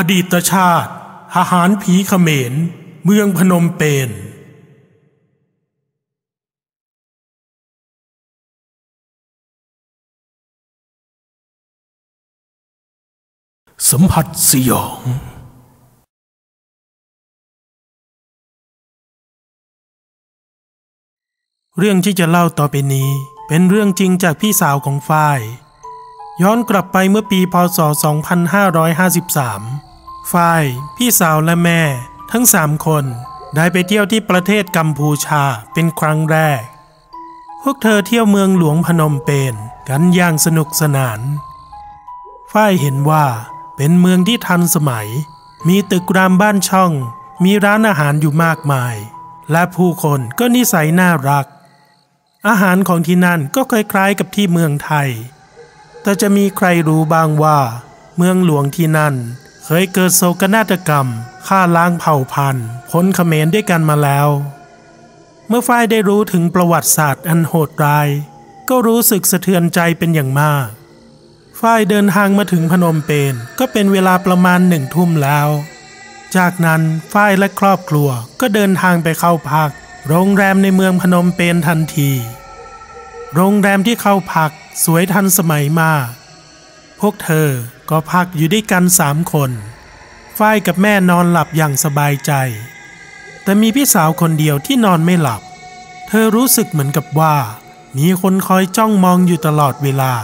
อดีตชาติทหารผีเขมร เมืองพนมเปญสัมผัสสยอง เรื่องที่จะเล่าต่อไปนี้ เป็นเรื่องจริงจากพี่สาวของฝ้าย ย้อนกลับไปเมื่อปีพศ 2553 ฝ้ายพี่สาวและแม่ ทั้งสามคนได้ไปเที่ยวที่ประเทศกัมพูชาเป็นครั้งแรก พวกเธอเที่ยวเมืองหลวงพนมเปญกันอย่างสนุกสนาน ฝ้ายเห็นว่าเป็นเมืองที่ทันสมัย มีตึกรามบ้านช่อง มีร้านอาหารอยู่มากมาย และผู้คนก็นิสัยน่ารัก อาหารของที่นั่นก็คล้ายๆกับที่เมืองไทย แต่จะมีใครรู้บ้างว่า เมืองหลวงที่นั่น เคยเกิดโศกนาฏกรรมฆ่าล้างเผ่าพันธุ์คนเขมรด้วยกันมาแล้ว เมื่อฝ้ายได้รู้ถึงประวัติศาสตร์อันโหดร้าย ก็รู้สึกสะเทือนใจเป็นอย่างมากฝ้ายเดินทางมาถึงพนมเปญก็เป็นเวลาประมาณหนึ่งทุ่มแล้ว จากนั้นฝ้ายและครอบครัวก็เดินทางไปเข้าพัก โรงแรมในเมืองพนมเปญทันที โรงแรมที่เข้าพักสวยทันสมัยมาก พวกเธอ ก็พักอยู่ด้วยกันสามคนฝ้ายกับแม่นอนหลับอย่างสบายใจ แต่มีพี่สาวคนเดียวที่นอนไม่หลับ เธอรู้สึกเหมือนกับว่า มีคนคอยจ้องมองอยู่ตลอดเวลา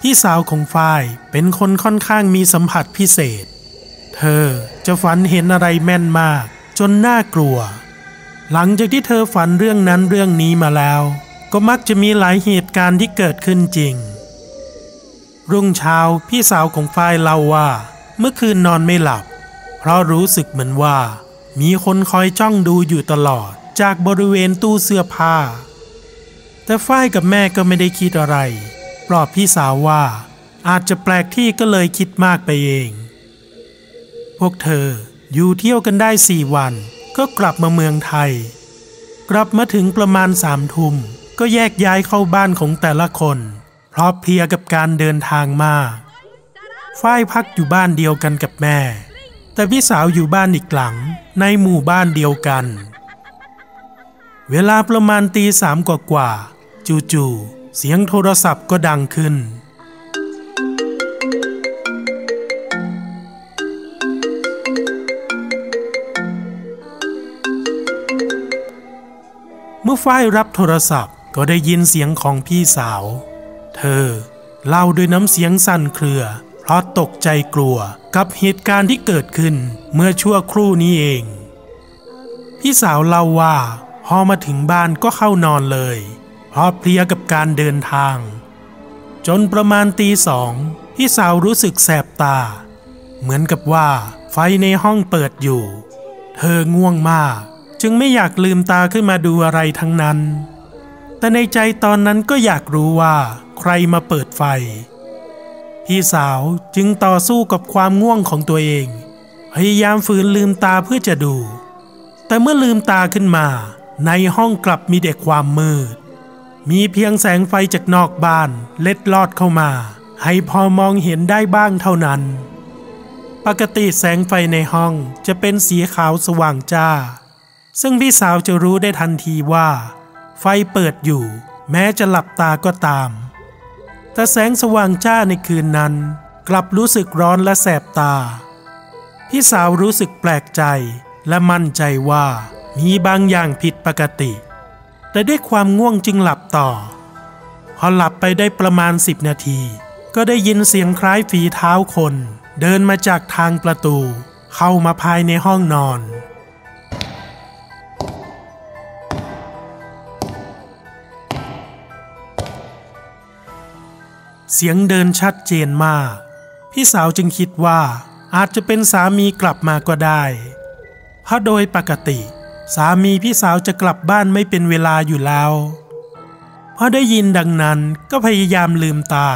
พี่สาวของฝ้ายเป็นคนค่อนข้างมีสัมผัสพิเศษ เธอจะฝันเห็นอะไรแม่นมาก จนน่ากลัว หลังจากที่เธอฝันเรื่องนั้นเรื่องนี้มาแล้ว ก็มักจะมีหลายเหตุการณ์ที่เกิดขึ้นจริง รุ่งเช้าพี่สาวของฝ้ายเล่าว่า เมื่อคืนนอนไม่หลับ เพราะรู้สึกเหมือนว่า มีคนคอยจ้องดูอยู่ตลอดจากบริเวณตู้เสื้อผ้า แต่ฝ้ายกับแม่ก็ไม่ได้คิดอะไร ปลอบพี่สาวว่า อาจจะแปลกที่ก็เลยคิดมากไปเอง พวกเธออยู่เที่ยวกันได้สี่วัน ก็กลับมาเมืองไทย กลับมาถึงประมาณสามทุ่มก็แยกย้ายเข้าบ้านของแต่ละคน เพราะเพลียกับการเดินทางมาก ฝ้ายพักอยู่บ้านเดียวกันกับแม่ แต่พี่สาวอยู่บ้านอีกหลังในหมู่บ้านเดียวกัน เวลาประมาณตีสามกว่าๆจู่ๆเสียงโทรศัพท์ก็ดังขึ้น เมื่อฝ้ายรับโทรศัพท์ก็ได้ยินเสียงของพี่สาว เธอเล่าด้วยน้ำเสียงสั่นเครือ เพราะตกใจกลัวกับเหตุการณ์ที่เกิดขึ้นเมื่อชั่วครู่นี้เอง พี่สาวเล่าว่าพอมาถึงบ้านก็เข้านอนเลย เพราะเพลียกับการเดินทาง จนประมาณตีสองพี่สาวรู้สึกแสบตา เหมือนกับว่าไฟในห้องเปิดอยู่ เธอง่วงมาก จึงไม่อยากลืมตาขึ้นมาดูอะไรทั้งนั้น แต่ในใจตอนนั้นก็อยากรู้ว่า ใครมาเปิดไฟ พี่สาวจึงต่อสู้กับความง่วงของตัวเอง พยายามฝืนลืมตาเพื่อจะดู แต่เมื่อลืมตาขึ้นมาในห้องกลับมีแต่ความมืด มีเพียงแสงไฟจากนอกบ้านเล็ดลอดเข้ามา ให้พอมองเห็นได้บ้างเท่านั้น ปกติแสงไฟในห้องจะเป็นสีขาวสว่างจ้า ซึ่งพี่สาวจะรู้ได้ทันทีว่า ไฟเปิดอยู่ แม้จะหลับตาก็ตาม แต่แสงสว่างจ้าในคืนนั้น กลับรู้สึกร้อนและแสบตา พี่สาวรู้สึกแปลกใจและมั่นใจว่ามีบางอย่างผิดปกติ แต่ด้วยความง่วงจึงหลับต่อ พอหลับไปได้ประมาณสิบนาที ก็ได้ยินเสียงคล้ายฝีเท้าคน เดินมาจากทางประตู เข้ามาภายในห้องนอน สียงเดินชัดเจนมาก พี่สาวจึงคิดว่าอาจจะเป็นสามีกลับมาก็ได้ เพราะโดยปกติ สามีพี่สาวจะกลับบ้านไม่เป็นเวลาอยู่แล้วพอได้ยินดังนั้นก็พยายามลืมตา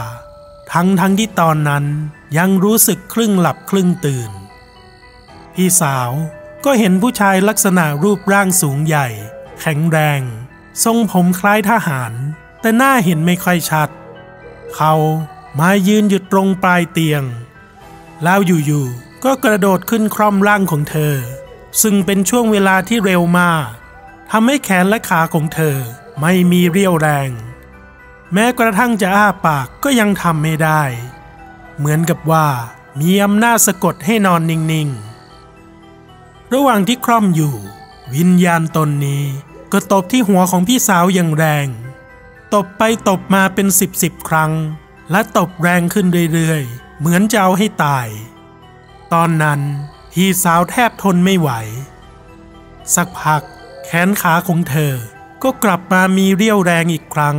ทั้งทั้งที่ตอนนั้นยังรู้สึกครึ่งหลับครึ่งตื่น พี่สาวก็เห็นผู้ชายลักษณะรูปร่างสูงใหญ่ แข็งแรง ทรงผมคล้ายทหาร แต่หน้าเห็นไม่ค่อยชัด เขามายืนอยู่ตรงปลายเตียง แล้วอยู่ๆก็กระโดดขึ้นคร่อมร่างของเธอ ซึ่งเป็นช่วงเวลาที่เร็วมากทำให้แขนและขาของเธอไม่มีเรี่ยวแรง แม้กระทั่งจะอ้าปากก็ยังทำไม่ได้ เหมือนกับว่ามีอำนาจสะกดให้นอนนิ่งๆ ระหว่างที่คร่อมอยู่ วิญญาณตนนี้ก็ตบที่หัวของพี่สาวอย่างแรง ตบไปตบมาเป็นสิบสิบครั้ง และตบแรงขึ้นเรื่อยๆ เหมือนจะเอาให้ตาย ตอนนั้นพี่สาวแทบทนไม่ไหว สักพักแขนขาของเธอก็กลับมามีเรี่ยวแรงอีกครั้ง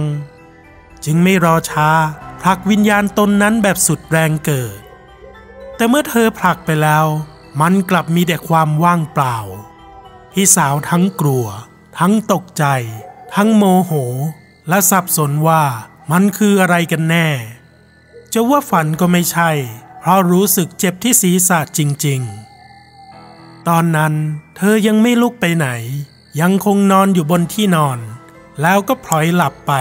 จึงไม่รอช้าผลักวิญญาณตนนั้นแบบสุดแรงเกิด แต่เมื่อเธอผลักไปแล้ว มันกลับมีแต่ความว่างเปล่า พี่สาวทั้งกลัว ทั้งตกใจ ทั้งโมโห และสับสนว่ามันคืออะไรกันแน่ จะว่าฝันก็ไม่ใช่ เพราะรู้สึกเจ็บที่ศีรษะจริง ๆ ตอนนั้นเธอยังไม่ลุกไปไหน ยังคงนอนอยู่บนที่นอน แล้วก็พลอยหลับไป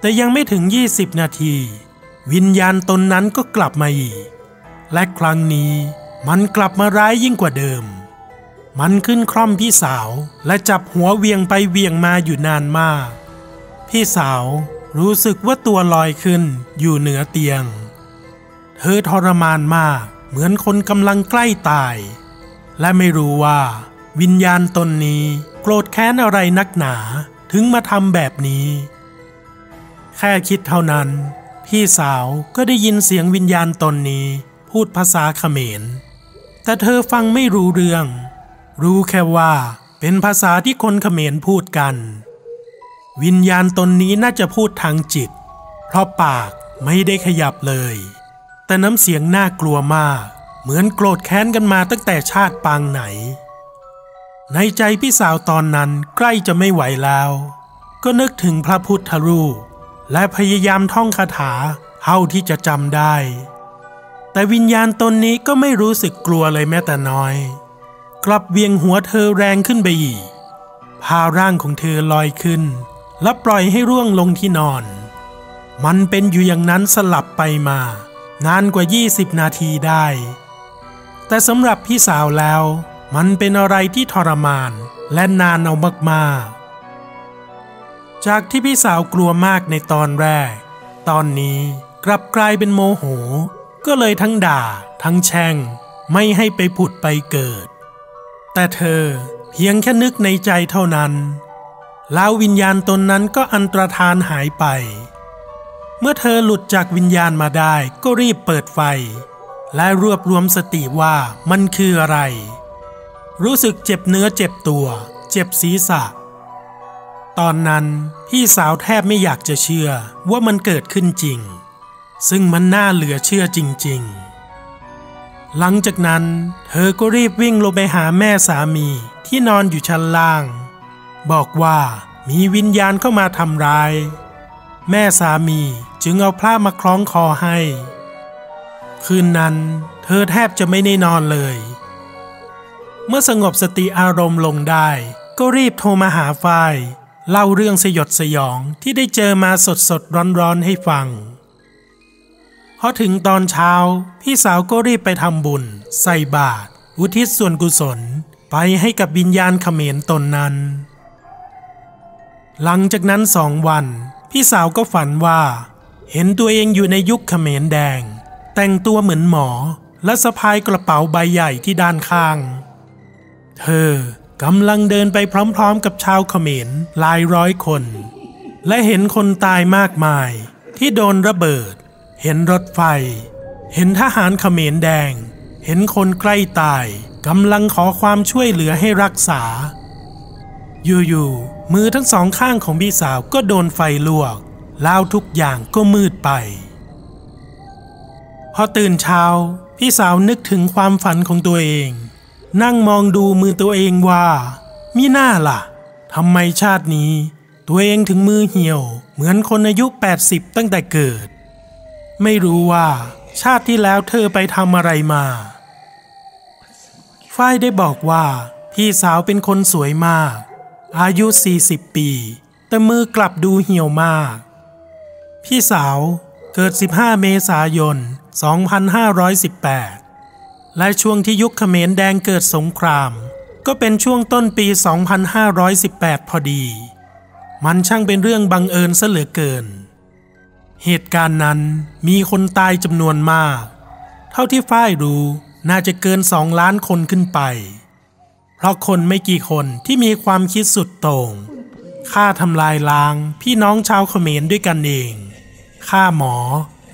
แต่ยังไม่ถึง 20 นาที วิญญาณตนนั้นก็กลับมาอีก และครั้งนี้มันกลับมาร้ายยิ่งกว่าเดิม มันขึ้นคร่อมพี่สาวและจับหัวเวียงไปเวียงมาอยู่นานมาก พี่สาวรู้สึกว่าตัวลอยขึ้นอยู่เหนือเตียง เธอทรมานมากเหมือนคนกำลังใกล้ตาย และไม่รู้ว่า วิญญาณตนนี้โกรธแค้นอะไรนักหนาถึงมาทำแบบนี้ แค่คิดเท่านั้น พี่สาวก็ได้ยินเสียงวิญญาณตนนี้ พูดภาษาเขมร แต่เธอฟังไม่รู้เรื่อง รู้แค่ว่าเป็นภาษาที่คนเขมรพูดกัน วิญญาณตนนี้น่าจะพูดทางจิต เพราะปากไม่ได้ขยับเลย แต่น้ำเสียงน่ากลัวมาก เหมือนโกรธแค้นกันมาตั้งแต่ชาติปางไหน ในใจพี่สาวตอนนั้นใกล้จะไม่ไหวแล้ว ก็นึกถึงพระพุทธรูป และพยายามท่องคาถาเท่าที่จะจำได้ แต่วิญญาณตนนี้ก็ไม่รู้สึกกลัวเลยแม้แต่น้อย กลับเวียงหัวเธอแรงขึ้นไปอีกพาร่างของเธอลอยขึ้น และปล่อยให้ร่วงลงที่นอน มันเป็นอยู่อย่างนั้นสลับไปมา นานกว่า 20 นาทีได้ แต่สำหรับพี่สาวแล้ว มันเป็นอะไรที่ทรมานและนานเอามากๆ จากที่พี่สาวกลัวมากในตอนแรก ตอนนี้กลับกลายเป็นโมโห ก็เลยทั้งด่า ทั้งแช่ง ไม่ให้ไปผุดไปเกิด แต่เธอเพียงแค่นึกในใจเท่านั้น แล้ววิญญาณตนนั้นก็อันตรธานหายไป เมื่อเธอหลุดจากวิญญาณมาได้ก็รีบเปิดไฟ และรวบรวมสติว่ามันคืออะไร รู้สึกเจ็บเนื้อเจ็บตัว เจ็บศีรษะ ตอนนั้นพี่สาวแทบไม่อยากจะเชื่อว่ามันเกิดขึ้นจริง ซึ่งมันน่าเหลือเชื่อจริง ๆหลังจากนั้น เธอก็รีบวิ่งลงไปหาแม่สามีที่นอนอยู่ชั้นล่าง บอกว่ามีวิญญาณเข้ามาทำร้าย แม่สามีจึงเอาผ้ามาคล้องคอให้ คืนนั้นเธอแทบจะไม่ได้นอนเลย เมื่อสงบสติอารมณ์ลงได้ ก็รีบโทรมาหาฝ้ายเล่าเรื่องสยดสยองที่ได้เจอมาสดสดร้อนร้อนๆให้ฟังพอถึงตอนเช้า พี่สาวก็รีบไปทำบุญ ใส่บาตรอุทิศส่วนกุศล ไปให้กับวิญญาณเขมรตนนั้น หลังจากนั้นสองวัน พี่สาวก็ฝันว่า เห็นตัวเองอยู่ในยุคเขมรแดง แต่งตัวเหมือนหมอและสะพายกระเป๋าใบใหญ่ที่ด้านข้าง เธอกำลังเดินไปพร้อมๆกับชาวเขมรหลายร้อยคน และเห็นคนตายมากมาย ที่โดนระเบิด เห็นรถไฟ เห็นทหารเขมรแดง เห็นคนใกล้ตายกำลังขอความช่วยเหลือให้รักษา อยู่ๆ มือทั้งสองข้างของพี่สาวก็โดนไฟลวกแล้วทุกอย่างก็มืดไป พอตื่นเช้า พี่สาวนึกถึงความฝันของตัวเอง นั่งมองดูมือตัวเองว่ามีหน้าล่ะทำไมชาตินี้ ตัวเองถึงมือเหี่ยว เหมือนคนอายุ 80 ตั้งแต่เกิด ไม่รู้ว่า ชาติที่แล้วเธอไปทำอะไรมาฝ้ายได้บอกว่า พี่สาวเป็นคนสวยมาก อายุ 40 ปี แต่มือกลับดูเหี่ยวมาก พี่สาวเกิด 15 เมษายน 2518 และช่วงที่ยุคเขมรแดงเกิดสงคราม ก็เป็นช่วงต้นปี 2518 พอดี มันช่างเป็นเรื่องบังเอิญซะเหลือเกิน เหตุการณ์นั้นมีคนตายจำนวนมาก เท่าที่ฝ้ายรู้น่าจะเกินสองล้านคนขึ้นไป เพราะคนไม่กี่คนที่มีความคิดสุดโต่งฆ่าทำลายล้าง พี่น้องชาวเขมรด้วยกันเองฆ่าหมอ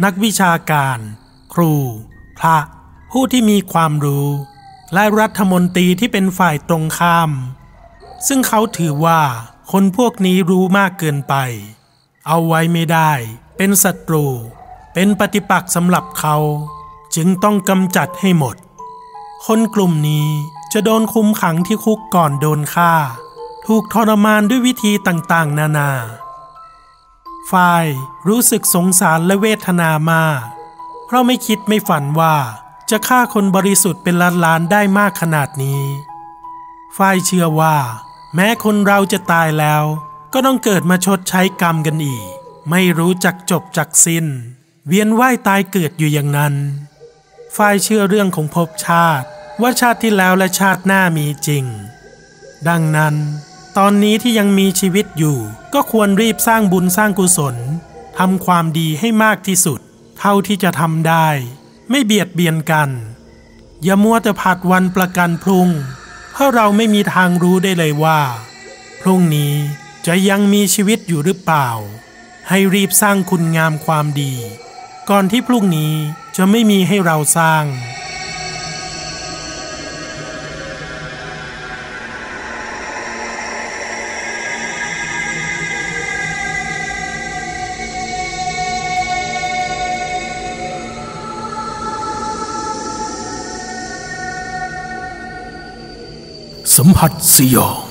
นักวิชาการ ครู พระ ผู้ที่มีความรู้ และรัฐมนตรีที่เป็นฝ่ายตรงข้าม ซึ่งเขาถือว่าคนพวกนี้รู้มากเกินไป เอาไว้ไม่ได้ เป็นศัตรู เป็นปฏิปักษ์สำหรับเขา จึงต้องกำจัดให้หมด คนกลุ่มนี้ จะโดนคุมขังที่คุกก่อนโดนฆ่า ถูกทรมานด้วยวิธีต่างๆ นานาฝ่ายรู้สึกสงสารและเวทนามาก เพราะไม่คิดไม่ฝันว่าจะฆ่าคนบริสุทธิ์เป็นล้านๆได้มากขนาดนี้ฝ่ายเชื่อว่า แม้คนเราจะตายแล้ว ก็ต้องเกิดมาชดใช้กรรมกันอีก ไม่รู้จักจบจักสิ้น เวียนว่ายตายเกิดอยู่อย่างนั้นฝ่ายเชื่อเรื่องของภพชาติ ว่าชาติที่แล้วและชาติหน้ามีจริง ดังนั้น ตอนนี้ที่ยังมีชีวิตอยู่ ก็ควรรีบสร้างบุญสร้างกุศลทำความดีให้มากที่สุด เท่าที่จะทำได้ ไม่เบียดเบียนกัน อย่ามัวแต่ผัดวันประกันพรุ่ง เพราะเราไม่มีทางรู้ได้เลยว่า พรุ่งนี้จะยังมีชีวิตอยู่หรือเปล่า ให้รีบสร้างคุณงามความดี ก่อนที่พรุ่งนี้จะไม่มีให้เราสร้าง สัมผัสสยอง